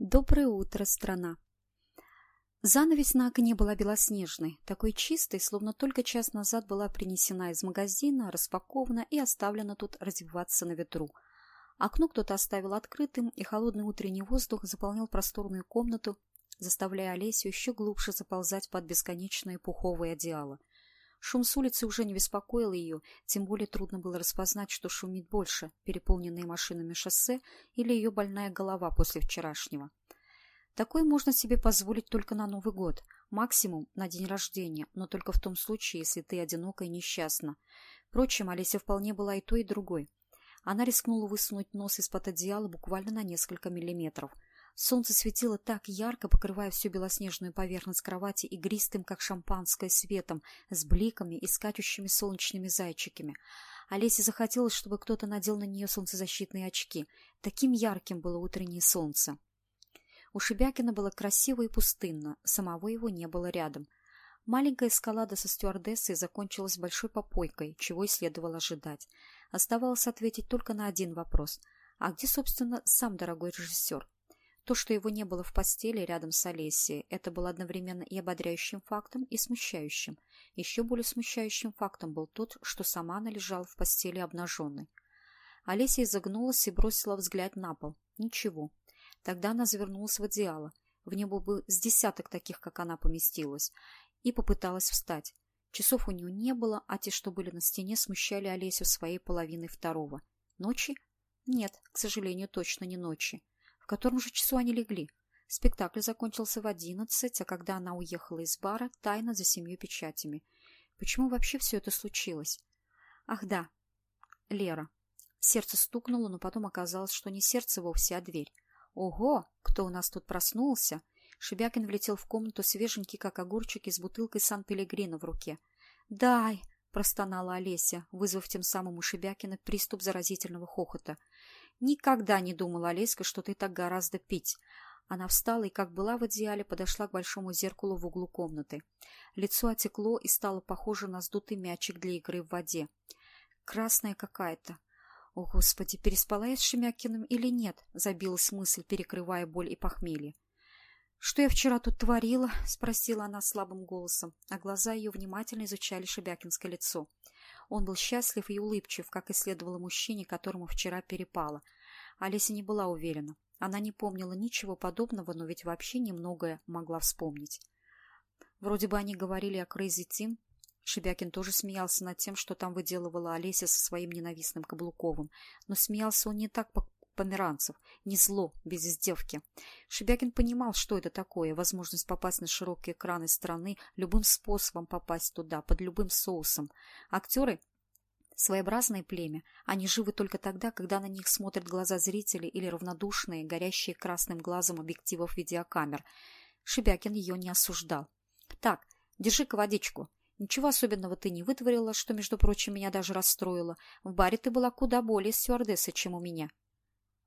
Доброе утро, страна! Занавесь на окне была белоснежной, такой чистой, словно только час назад была принесена из магазина, распакована и оставлена тут развиваться на ветру. Окно кто-то оставил открытым, и холодный утренний воздух заполнял просторную комнату, заставляя Олесю еще глубже заползать под бесконечное пуховое одеяло. Шум с улицы уже не беспокоил ее, тем более трудно было распознать, что шумит больше, переполненные машинами шоссе или ее больная голова после вчерашнего. Такое можно себе позволить только на Новый год, максимум на день рождения, но только в том случае, если ты одинока и несчастна. Впрочем, Олеся вполне была и той, и другой. Она рискнула высунуть нос из-под одеяла буквально на несколько миллиметров – Солнце светило так ярко, покрывая всю белоснежную поверхность кровати игристым, как шампанское, светом, с бликами и скачущими солнечными зайчиками. Олесе захотелось, чтобы кто-то надел на нее солнцезащитные очки. Таким ярким было утреннее солнце. У Шебякина было красиво и пустынно, самого его не было рядом. Маленькая эскалада со стюардессой закончилась большой попойкой, чего и следовало ожидать. Оставалось ответить только на один вопрос. А где, собственно, сам дорогой режиссер? То, что его не было в постели рядом с Олесей, это было одновременно и ободряющим фактом, и смущающим. Еще более смущающим фактом был тот, что сама она лежала в постели обнаженной. Олеся изогнулась и бросила взгляд на пол. Ничего. Тогда она завернулась в одеяло. В него был с десяток таких, как она поместилась, и попыталась встать. Часов у нее не было, а те, что были на стене, смущали Олесю своей половиной второго. Ночи? Нет, к сожалению, точно не ночи котором же часу они легли? Спектакль закончился в одиннадцать, а когда она уехала из бара, тайно за семью печатями. Почему вообще все это случилось? Ах да, Лера. Сердце стукнуло, но потом оказалось, что не сердце вовсе, а дверь. Ого, кто у нас тут проснулся? Шебякин влетел в комнату свеженький, как огурчики, с бутылкой Сан-Пелегрино в руке. «Дай!» — простонала Олеся, вызвав тем самым у Шебякина приступ заразительного хохота. Никогда не думала, Олеська, что ты так гораздо пить. Она встала и, как была в одеяле, подошла к большому зеркалу в углу комнаты. Лицо отекло и стало похоже на сдутый мячик для игры в воде. Красная какая-то. О, Господи, переспала я с Шемякиным или нет? Забилась мысль, перекрывая боль и похмелье. «Что я вчера тут творила?» — спросила она слабым голосом, а глаза ее внимательно изучали Шебякинское лицо. Он был счастлив и улыбчив, как и следовало мужчине, которому вчера перепало. Олеся не была уверена. Она не помнила ничего подобного, но ведь вообще немногое могла вспомнить. Вроде бы они говорили о Крейзи Тим. Шебякин тоже смеялся над тем, что там выделывала Олеся со своим ненавистным Каблуковым. Но смеялся он не так померанцев, не зло, без издевки. Шебякин понимал, что это такое, возможность попасть на широкие экраны страны, любым способом попасть туда, под любым соусом. Актеры Своеобразное племя. Они живы только тогда, когда на них смотрят глаза зрителей или равнодушные, горящие красным глазом объективов видеокамер. Шебякин ее не осуждал. «Так, держи-ка водичку. Ничего особенного ты не вытворила, что, между прочим, меня даже расстроило. В баре ты была куда более стюардессой, чем у меня».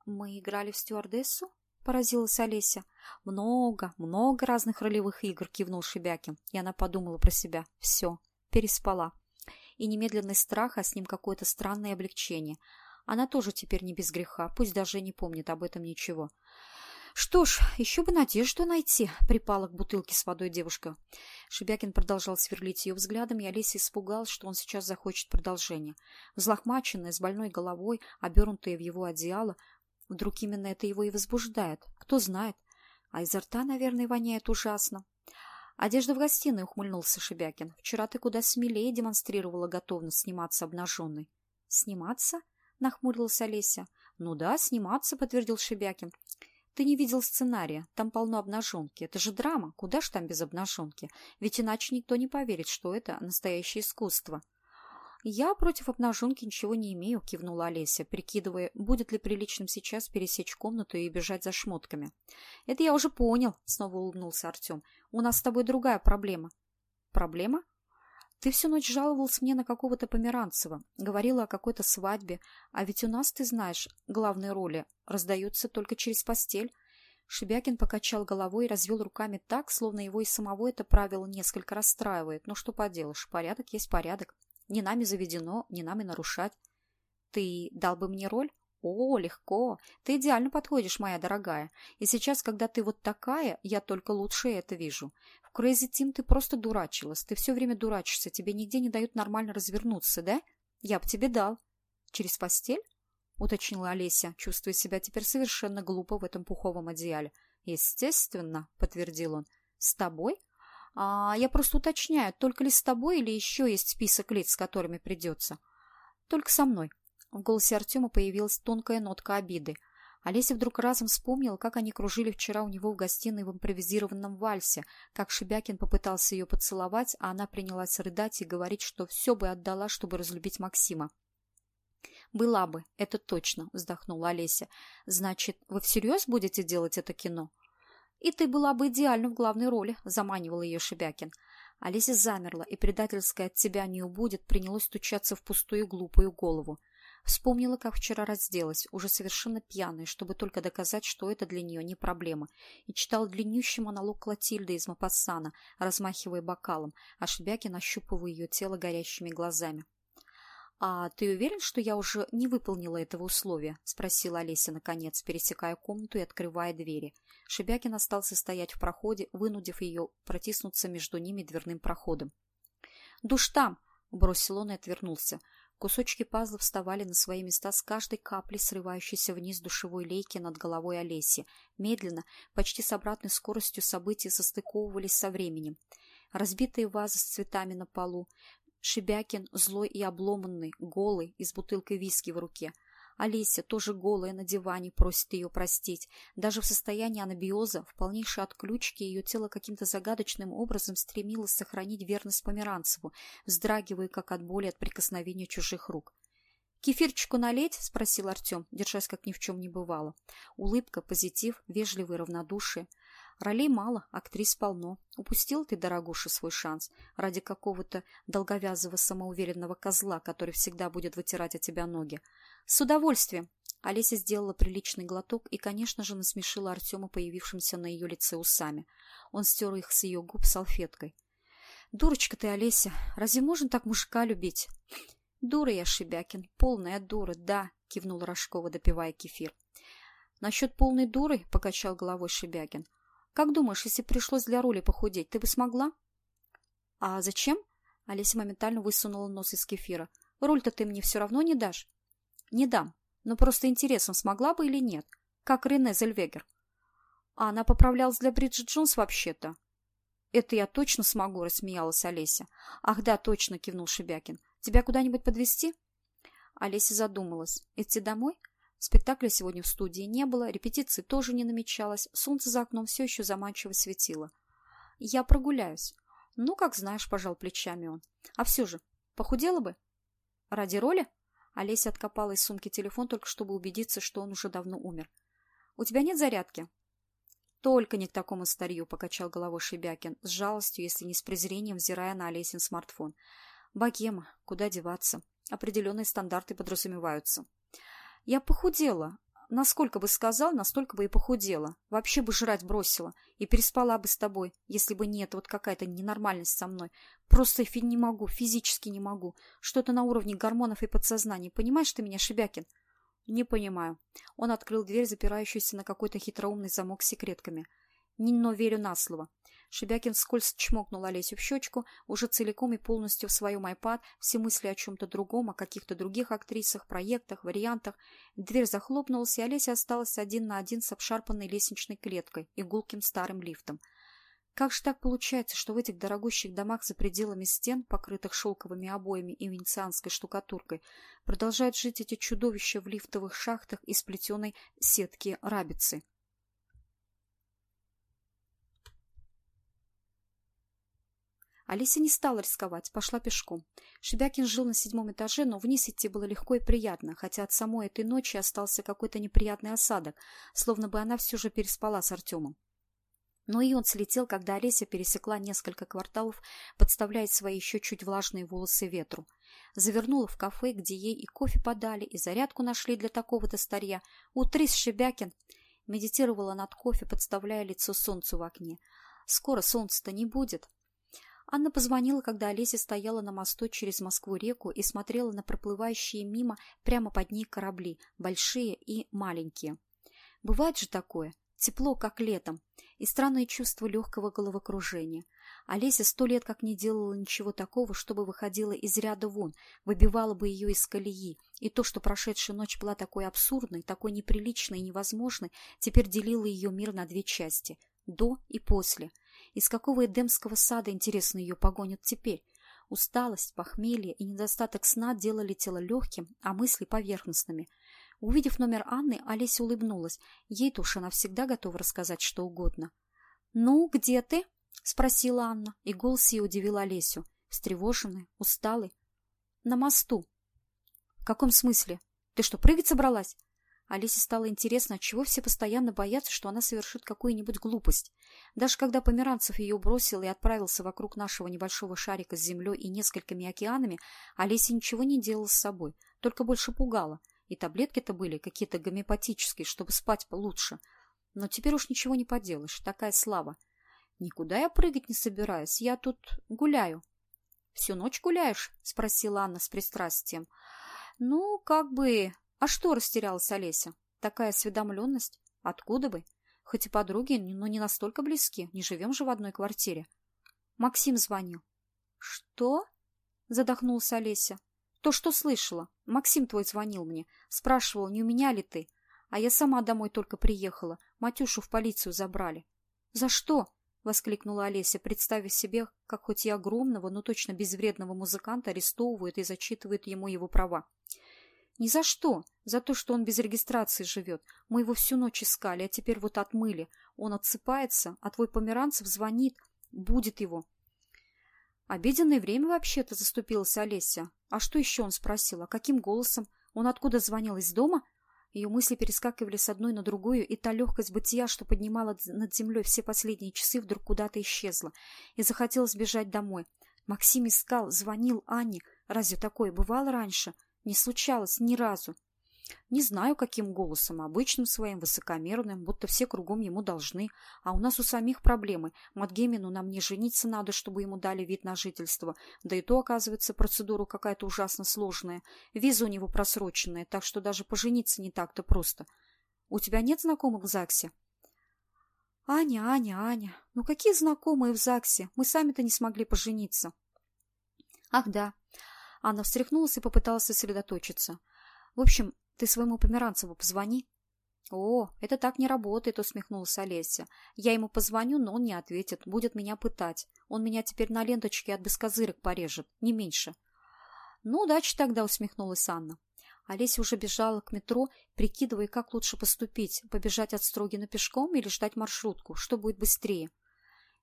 «Мы играли в стюардессу?» — поразилась Олеся. «Много, много разных ролевых игр», — кивнул Шебякин. И она подумала про себя. «Все, переспала». И немедленный страх, а с ним какое-то странное облегчение. Она тоже теперь не без греха, пусть даже не помнит об этом ничего. «Что ж, еще бы надежду найти», — припала к бутылке с водой девушка. Шебякин продолжал сверлить ее взглядом, и Олеся испугалась, что он сейчас захочет продолжения. Взлохмаченная, с больной головой, обернутая в его одеяло, Вдруг именно это его и возбуждает. Кто знает. А изо рта, наверное, воняет ужасно. Одежда в гостиной, ухмыльнулся Шебякин. Вчера ты куда смелее демонстрировала готовность сниматься обнаженной. Сниматься? Нахмурилась Олеся. Ну да, сниматься, подтвердил Шебякин. Ты не видел сценария. Там полно обнаженки. Это же драма. Куда ж там без обнаженки? Ведь иначе никто не поверит, что это настоящее искусство. «Я против обнаженки ничего не имею», — кивнула Олеся, прикидывая, будет ли приличным сейчас пересечь комнату и бежать за шмотками. «Это я уже понял», — снова улыбнулся Артем. «У нас с тобой другая проблема». «Проблема?» «Ты всю ночь жаловался мне на какого-то Померанцева, говорила о какой-то свадьбе, а ведь у нас, ты знаешь, главные роли раздаются только через постель». Шебякин покачал головой и развел руками так, словно его и самого это правило несколько расстраивает. Ну что поделаешь, порядок есть порядок. Не нами заведено, не нами нарушать. Ты дал бы мне роль? О, легко. Ты идеально подходишь, моя дорогая. И сейчас, когда ты вот такая, я только лучше это вижу. В Crazy Team ты просто дурачилась. Ты все время дурачишься. Тебе нигде не дают нормально развернуться, да? Я бы тебе дал. Через постель? Уточнила Олеся, чувствуя себя теперь совершенно глупо в этом пуховом одеяле. Естественно, подтвердил он. С тобой? А я просто уточняю, только ли с тобой или еще есть список лиц, с которыми придется? Только со мной. В голосе Артема появилась тонкая нотка обиды. Олеся вдруг разом вспомнила, как они кружили вчера у него в гостиной в импровизированном вальсе, как Шебякин попытался ее поцеловать, а она принялась рыдать и говорить, что все бы отдала, чтобы разлюбить Максима. «Была бы, это точно», — вздохнула Олеся. «Значит, вы всерьез будете делать это кино?» «И ты была бы идеальна в главной роли», — заманивал ее Шебякин. Олеся замерла, и предательское от тебя не убудет принялось стучаться в пустую глупую голову. Вспомнила, как вчера разделась, уже совершенно пьяная, чтобы только доказать, что это для нее не проблема, и читала длиннющий монолог Клотильды из Мапассана, размахивая бокалом, а Шебякин ощупывая ее тело горящими глазами. «А ты уверен, что я уже не выполнила этого условия?» — спросила Олеся наконец, пересекая комнату и открывая двери. Шебякин остался стоять в проходе, вынудив ее протиснуться между ними дверным проходом. «Душ там!» — бросил он и отвернулся. Кусочки пазла вставали на свои места с каждой каплей, срывающейся вниз душевой лейки над головой Олеси. Медленно, почти с обратной скоростью события состыковывались со временем. Разбитые вазы с цветами на полу, Шебякин, злой и обломанный, голый, и с бутылкой виски в руке — Олеся, тоже голая на диване, просит ее простить. Даже в состоянии анабиоза, в полнейшей отключке, ее тело каким-то загадочным образом стремилось сохранить верность Померанцеву, вздрагивая, как от боли от прикосновения чужих рук. «Кефирчику налить?» — спросил Артем, держась как ни в чем не бывало. Улыбка, позитив, вежливое равнодушие. Ролей мало, актрис полно. Упустил ты, дорогуша, свой шанс ради какого-то долговязого самоуверенного козла, который всегда будет вытирать от тебя ноги. С удовольствием. Олеся сделала приличный глоток и, конечно же, насмешила Артема появившимся на ее лице усами. Он стер их с ее губ салфеткой. «Дурочка ты, Олеся! Разве можно так мужика любить?» «Дура я, Шебякин, полная дура, да!» — кивнула Рожкова, допивая кефир. «Насчет полной дуры?» — покачал головой Шебякин. Как думаешь, если пришлось для роли похудеть, ты бы смогла? — А зачем? — Олеся моментально высунула нос из кефира. — Роль-то ты мне все равно не дашь? — Не дам. Но просто интересом, смогла бы или нет. Как Рене Зельвегер. — А она поправлялась для Бриджит Джонс вообще-то. — Это я точно смогу, — рассмеялась Олеся. — Ах да, точно, — кивнул Шебякин. — Тебя куда-нибудь подвезти? Олеся задумалась. Идти домой? — Спектакля сегодня в студии не было, репетиции тоже не намечалось, солнце за окном все еще заманчиво светило. «Я прогуляюсь». «Ну, как знаешь», — пожал плечами он. «А все же, похудела бы?» «Ради роли?» Олеся откопала из сумки телефон, только чтобы убедиться, что он уже давно умер. «У тебя нет зарядки?» «Только не к такому старью», — покачал головой Шебякин, с жалостью, если не с презрением, взирая на Олесин смартфон. «Богема, куда деваться? Определенные стандарты подразумеваются». Я похудела. Насколько бы сказал, настолько бы и похудела. Вообще бы жрать бросила. И переспала бы с тобой, если бы нет вот какая-то ненормальность со мной. Просто фи не могу, физически не могу. Что-то на уровне гормонов и подсознания. Понимаешь ты меня, Шебякин? Не понимаю. Он открыл дверь, запирающуюся на какой-то хитроумный замок с секретками. Но верю на слово. Шебякин вскользь чмокнул Олесю в щечку, уже целиком и полностью в своем айпад, все мысли о чем-то другом, о каких-то других актрисах, проектах, вариантах. Дверь захлопнулась, и Олеся осталась один на один с обшарпанной лестничной клеткой и гулким старым лифтом. Как же так получается, что в этих дорогущих домах за пределами стен, покрытых шелковыми обоями и венецианской штукатуркой, продолжают жить эти чудовища в лифтовых шахтах из плетеной сетки рабицы? Алиса не стала рисковать, пошла пешком. Шебякин жил на седьмом этаже, но вниз идти было легко и приятно, хотя от самой этой ночи остался какой-то неприятный осадок, словно бы она все же переспала с Артемом. Но и он слетел, когда Олеся пересекла несколько кварталов, подставляя свои еще чуть влажные волосы ветру. Завернула в кафе, где ей и кофе подали, и зарядку нашли для такого-то старья. «Утрись, Шебякин!» Медитировала над кофе, подставляя лицо солнцу в окне. «Скоро солнца-то не будет!» Анна позвонила, когда Олеся стояла на мосту через Москву-реку и смотрела на проплывающие мимо прямо под ней корабли, большие и маленькие. Бывает же такое, тепло, как летом, и странное чувство легкого головокружения. Олеся сто лет как не делала ничего такого, чтобы выходила из ряда вон, выбивала бы ее из колеи, и то, что прошедшая ночь была такой абсурдной, такой неприличной и невозможной, теперь делило ее мир на две части – до и после – из какого эдемского сада, интересно, ее погонят теперь? Усталость, похмелье и недостаток сна делали тело легким, а мысли поверхностными. Увидев номер Анны, Олеся улыбнулась. Ей-то уж она всегда готова рассказать что угодно. «Ну, где ты?» — спросила Анна, и голос ее удивил Олесю. Встревоженный, усталый. «На мосту». «В каком смысле? Ты что, прыгать собралась?» Алисе стало интересно, отчего все постоянно боятся, что она совершит какую-нибудь глупость. Даже когда Померанцев ее бросил и отправился вокруг нашего небольшого шарика с землей и несколькими океанами, Олеся ничего не делала с собой, только больше пугала. И таблетки-то были какие-то гомеопатические, чтобы спать получше. Но теперь уж ничего не поделаешь, такая слава. Никуда я прыгать не собираюсь, я тут гуляю. — Всю ночь гуляешь? — спросила Анна с пристрастием. — Ну, как бы... А что растерялась Олеся? Такая осведомленность? Откуда бы? Хоть и подруги, но не настолько близки, не живем же в одной квартире. Максим звонил. Что? Задохнулась Олеся. То, что слышала. Максим твой звонил мне. Спрашивал, не у меня ли ты. А я сама домой только приехала. Матюшу в полицию забрали. За что? — воскликнула Олеся, представив себе, как хоть и огромного, но точно безвредного музыканта арестовывают и зачитывают ему его права. Ни за что. За то, что он без регистрации живет. Мы его всю ночь искали, а теперь вот отмыли. Он отсыпается, а твой Померанцев звонит. Будет его. Обеденное время вообще-то заступилась Олеся. А что еще он спросил? А каким голосом? Он откуда звонил? Из дома? Ее мысли перескакивали с одной на другую, и та легкость бытия, что поднимала над землей все последние часы, вдруг куда-то исчезла. И захотелось бежать домой. Максим искал, звонил Анне. Разве такое бывало раньше? — не случалось ни разу. Не знаю, каким голосом, обычным своим, высокомерным, будто все кругом ему должны. А у нас у самих проблемы. Матгемину нам не жениться надо, чтобы ему дали вид на жительство. Да и то, оказывается, процедура какая-то ужасно сложная. Виза у него просроченная, так что даже пожениться не так-то просто. У тебя нет знакомых в ЗАГСе? Аня, Аня, Аня, ну какие знакомые в ЗАГСе? Мы сами-то не смогли пожениться. Ах да, Анна встряхнулась и попыталась сосредоточиться. «В общем, ты своему Померанцеву позвони». «О, это так не работает», — усмехнулась Олеся. «Я ему позвоню, но он не ответит, будет меня пытать. Он меня теперь на ленточке от бескозырок порежет, не меньше». «Ну, удачи тогда», — усмехнулась Анна. Олеся уже бежала к метро, прикидывая, как лучше поступить, побежать от Строгина пешком или ждать маршрутку, что будет быстрее.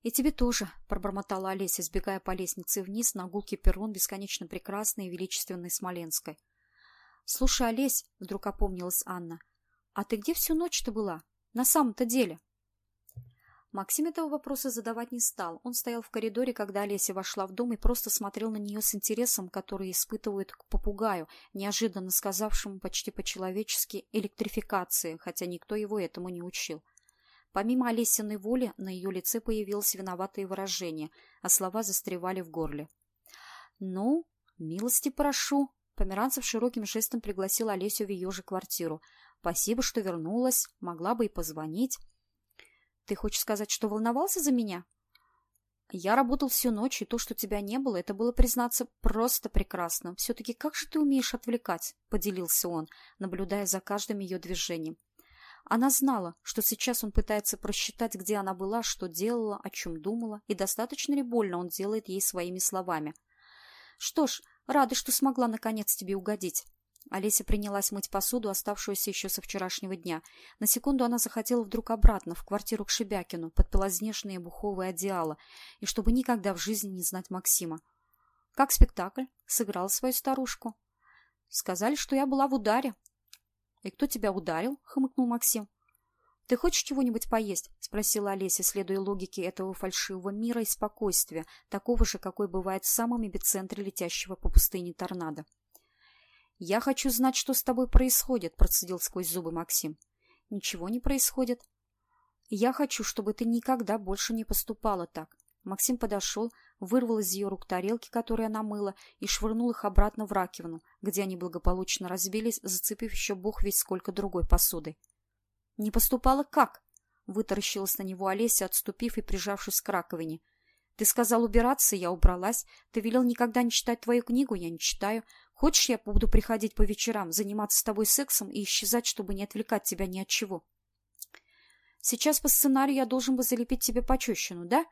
«И тебе тоже», — пробормотала Олеся, сбегая по лестнице вниз на гулкий перрон бесконечно прекрасной и величественной Смоленской. «Слушай, Олесь», — вдруг опомнилась Анна, — «а ты где всю ночь-то была? На самом-то деле?» Максим этого вопроса задавать не стал. Он стоял в коридоре, когда Олеся вошла в дом и просто смотрел на нее с интересом, который испытывает к попугаю, неожиданно сказавшему почти по-человечески электрификации, хотя никто его этому не учил. Помимо Олесиной воли, на ее лице появилось виноватое выражение, а слова застревали в горле. «Ну, милости прошу!» Померанцев широким жестом пригласил Олесю в ее же квартиру. «Спасибо, что вернулась. Могла бы и позвонить». «Ты хочешь сказать, что волновался за меня?» «Я работал всю ночь, и то, что тебя не было, это было, признаться, просто прекрасно. Все-таки как же ты умеешь отвлекать?» — поделился он, наблюдая за каждым ее движением. Она знала, что сейчас он пытается просчитать, где она была, что делала, о чем думала, и достаточно ли больно он делает ей своими словами. «Что ж, рада, что смогла наконец тебе угодить». Олеся принялась мыть посуду, оставшуюся еще со вчерашнего дня. На секунду она захотела вдруг обратно, в квартиру к Шебякину, под белоснежные буховые одеяла, и чтобы никогда в жизни не знать Максима. «Как спектакль?» — сыграл свою старушку. «Сказали, что я была в ударе», «И кто тебя ударил?» — хмыкнул Максим. «Ты хочешь чего-нибудь поесть?» — спросила Олеся, следуя логике этого фальшивого мира и спокойствия, такого же, какой бывает в самом эпицентре летящего по пустыне торнадо. «Я хочу знать, что с тобой происходит», — процедил сквозь зубы Максим. «Ничего не происходит. Я хочу, чтобы ты никогда больше не поступала так». Максим подошел, вырвал из ее рук тарелки, которые она мыла, и швырнул их обратно в раковину, где они благополучно разбились, зацепив еще бог весь сколько другой посуды. «Не поступала как?» — вытаращилась на него Олеся, отступив и прижавшись к раковине. «Ты сказал убираться, я убралась. Ты велел никогда не читать твою книгу, я не читаю. Хочешь, я буду приходить по вечерам, заниматься с тобой сексом и исчезать, чтобы не отвлекать тебя ни от чего?» «Сейчас по сценарию я должен бы залепить тебе пощечину, да?»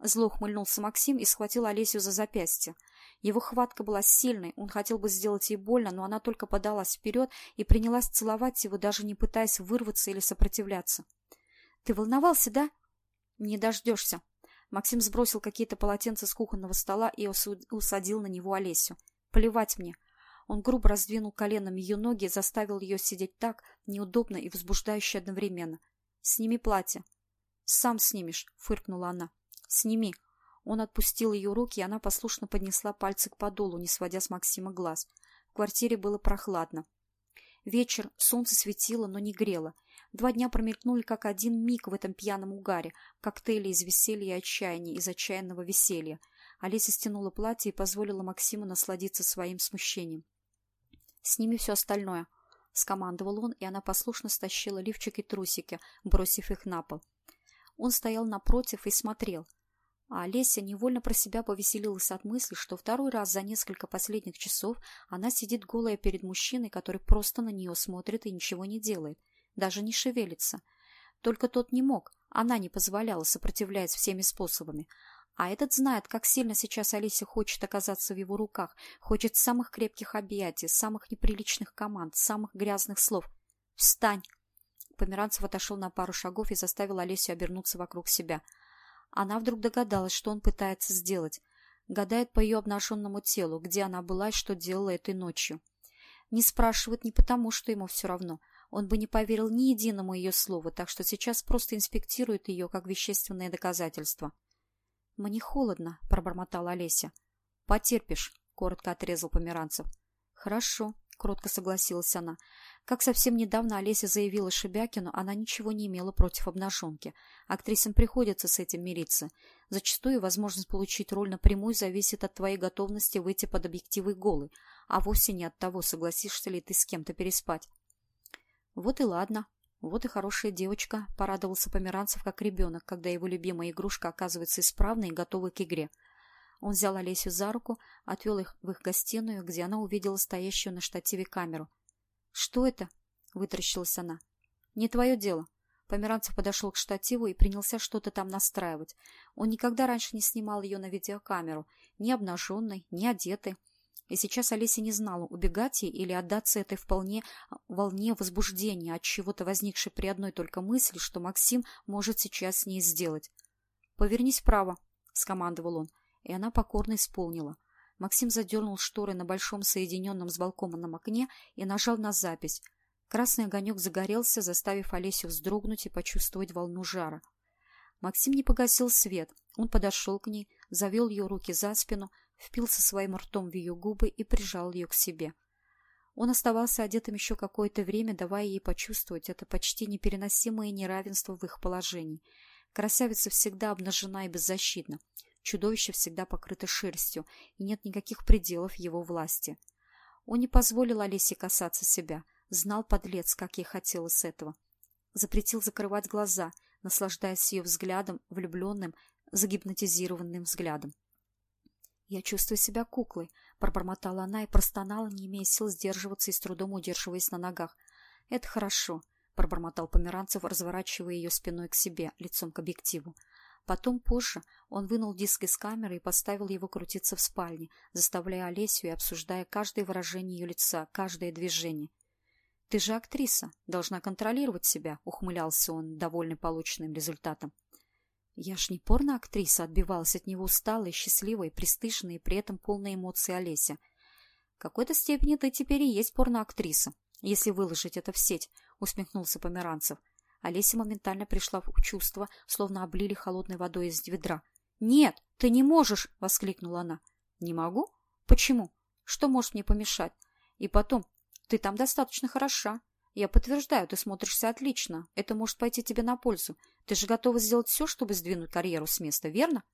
Зло ухмыльнулся Максим и схватил Олесю за запястье. Его хватка была сильной, он хотел бы сделать ей больно, но она только подалась вперед и принялась целовать его, даже не пытаясь вырваться или сопротивляться. — Ты волновался, да? — Не дождешься. Максим сбросил какие-то полотенца с кухонного стола и усадил на него Олесю. — Плевать мне. Он грубо раздвинул коленом ее ноги и заставил ее сидеть так, неудобно и возбуждающе одновременно. — Сними платье. — Сам снимешь, — фыркнула она. «Сними». Он отпустил ее руки, и она послушно поднесла пальцы к подолу, не сводя с Максима глаз. В квартире было прохладно. Вечер, солнце светило, но не грело. Два дня промелькнули как один миг в этом пьяном угаре, коктейли из веселья и отчаяния, из отчаянного веселья. Олеся стянула платье и позволила Максиму насладиться своим смущением. «Сними все остальное», — скомандовал он, и она послушно стащила лифчик и трусики, бросив их на пол. Он стоял напротив и смотрел — а Олеся невольно про себя повеселилась от мысли, что второй раз за несколько последних часов она сидит голая перед мужчиной, который просто на нее смотрит и ничего не делает, даже не шевелится. Только тот не мог, она не позволяла, сопротивляясь всеми способами. А этот знает, как сильно сейчас Олеся хочет оказаться в его руках, хочет самых крепких объятий, самых неприличных команд, самых грязных слов. «Встань!» Померанцев отошел на пару шагов и заставил Олесю обернуться вокруг себя – она вдруг догадалась, что он пытается сделать. Гадает по ее обнаженному телу, где она была и что делала этой ночью. Не спрашивает не потому, что ему все равно. Он бы не поверил ни единому ее слову, так что сейчас просто инспектирует ее как вещественное доказательство. «Мне холодно», — пробормотала Олеся. «Потерпишь», — коротко отрезал Померанцев. «Хорошо», — кротко согласилась она. Как совсем недавно Олеся заявила Шебякину, она ничего не имела против обнаженки. Актрисам приходится с этим мириться. Зачастую возможность получить роль напрямую зависит от твоей готовности выйти под объективы голы, а вовсе не от того, согласишься ли ты с кем-то переспать. Вот и ладно. Вот и хорошая девочка, порадовался Померанцев как ребенок, когда его любимая игрушка оказывается исправной и готовой к игре. Он взял Олесю за руку, отвел их в их гостиную, где она увидела стоящую на штативе камеру – «Что это?» — вытаращилась она. «Не твое дело». Померанцев подошел к штативу и принялся что-то там настраивать. Он никогда раньше не снимал ее на видеокамеру, ни обнаженной, ни одетой. И сейчас Олеся не знала, убегать ей или отдаться этой вполне волне возбуждения от чего-то возникшей при одной только мысли, что Максим может сейчас с ней сделать. «Повернись вправо», — скомандовал он, и она покорно исполнила. Максим задернул шторы на большом соединенном с балконом окне и нажал на запись. Красный огонек загорелся, заставив Олесю вздрогнуть и почувствовать волну жара. Максим не погасил свет. Он подошел к ней, завел ее руки за спину, впился своим ртом в ее губы и прижал ее к себе. Он оставался одетым еще какое-то время, давая ей почувствовать это почти непереносимое неравенство в их положении. Красавица всегда обнажена и беззащитна. Чудовище всегда покрыто шерстью, и нет никаких пределов его власти. Он не позволил Олесе касаться себя, знал, подлец, как ей хотелось этого. Запретил закрывать глаза, наслаждаясь ее взглядом, влюбленным, загипнотизированным взглядом. «Я чувствую себя куклой», — пробормотала она и простонала, не имея сил сдерживаться и с трудом удерживаясь на ногах. «Это хорошо», — пробормотал Померанцев, разворачивая ее спиной к себе, лицом к объективу. Потом, позже, он вынул диск из камеры и поставил его крутиться в спальне, заставляя Олесю и обсуждая каждое выражение ее лица, каждое движение. «Ты же актриса, должна контролировать себя», — ухмылялся он, довольный полученным результатом. «Я ж не порно-актриса», — отбивалась от него усталая, счастливая, пристыженная и при этом полная эмоций Олеся. «В какой-то степени ты теперь и есть порно-актриса, если выложить это в сеть», — усмехнулся Померанцев. Олеся моментально пришла в чувство, словно облили холодной водой из ведра. «Нет, ты не можешь!» — воскликнула она. «Не могу? Почему? Что может мне помешать? И потом, ты там достаточно хороша. Я подтверждаю, ты смотришься отлично. Это может пойти тебе на пользу. Ты же готова сделать все, чтобы сдвинуть карьеру с места, верно?»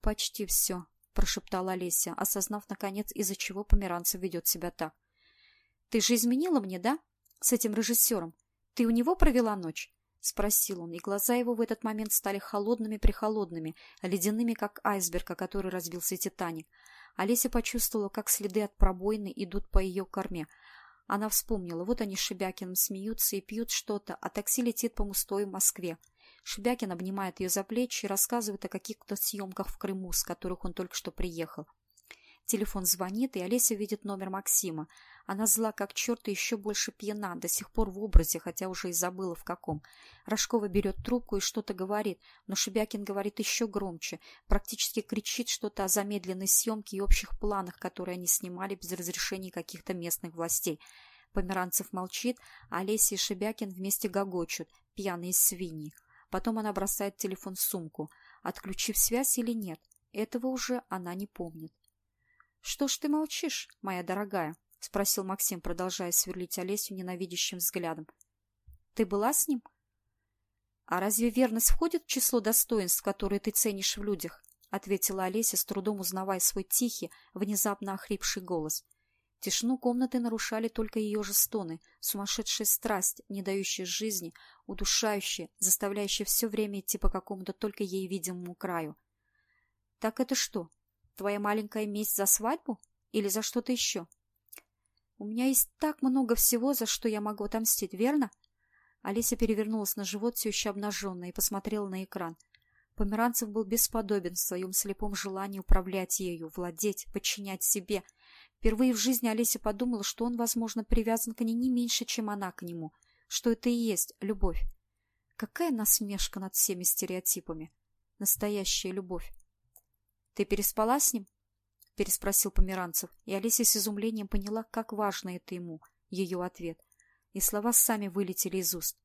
Почти все, прошептала Олеся, осознав, наконец, из-за чего Померанцев ведет себя так. Ты же изменила мне, да? С этим режиссером. Ты у него провела ночь? — спросил он, и глаза его в этот момент стали холодными-прихолодными, ледяными, как айсберг, о который разбился Титаник. Олеся почувствовала, как следы от пробоины идут по ее корме. Она вспомнила, вот они с Шебякиным смеются и пьют что-то, а такси летит по мустой Москве. Шебякин обнимает ее за плечи и рассказывает о каких-то съемках в Крыму, с которых он только что приехал. Телефон звонит, и Олеся видит номер Максима. Она зла как черт и еще больше пьяна, до сих пор в образе, хотя уже и забыла в каком. Рожкова берет трубку и что-то говорит, но Шебякин говорит еще громче, практически кричит что-то о замедленной съемке и общих планах, которые они снимали без разрешения каких-то местных властей. Померанцев молчит, а Олеся и Шебякин вместе гогочут, пьяные свиньи. Потом она бросает телефон в сумку. Отключив связь или нет, этого уже она не помнит. «Что ж ты молчишь, моя дорогая?» — спросил Максим, продолжая сверлить Олесю ненавидящим взглядом. «Ты была с ним?» «А разве верность входит в число достоинств, которые ты ценишь в людях?» — ответила Олеся, с трудом узнавая свой тихий, внезапно охрипший голос. Тишину комнаты нарушали только ее же стоны, сумасшедшая страсть, не дающая жизни, удушающая, заставляющая все время идти по какому-то только ей видимому краю. «Так это что, Твоя маленькая месть за свадьбу? Или за что-то еще? У меня есть так много всего, за что я могу отомстить, верно? Алиса перевернулась на живот, все еще обнаженная, и посмотрела на экран. Померанцев был бесподобен в своем слепом желании управлять ею, владеть, подчинять себе. Впервые в жизни Олеся подумала, что он, возможно, привязан к ней не меньше, чем она к нему, что это и есть любовь. Какая насмешка над всеми стереотипами. Настоящая любовь. «Ты переспала с ним?» — переспросил Померанцев, и Олеся с изумлением поняла, как важно это ему, ее ответ. И слова сами вылетели из уст.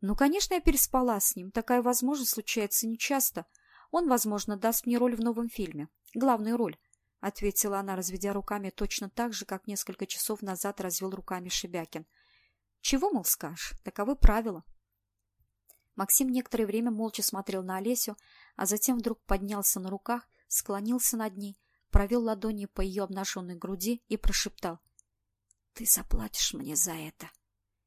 «Ну, конечно, я переспала с ним. Такая возможность случается нечасто. Он, возможно, даст мне роль в новом фильме. Главную роль», — ответила она, разведя руками точно так же, как несколько часов назад развел руками Шебякин. «Чего, мол, скажешь? Таковы правила». Максим некоторое время молча смотрел на Олесю, а затем вдруг поднялся на руках склонился над ней, провел ладони по ее обнаженной груди и прошептал. — Ты заплатишь мне за это.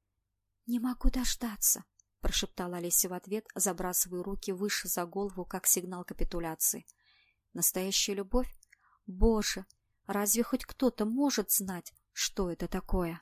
— Не могу дождаться, — прошептала Олеся в ответ, забрасывая руки выше за голову, как сигнал капитуляции. Настоящая любовь? Боже, разве хоть кто-то может знать, что это такое?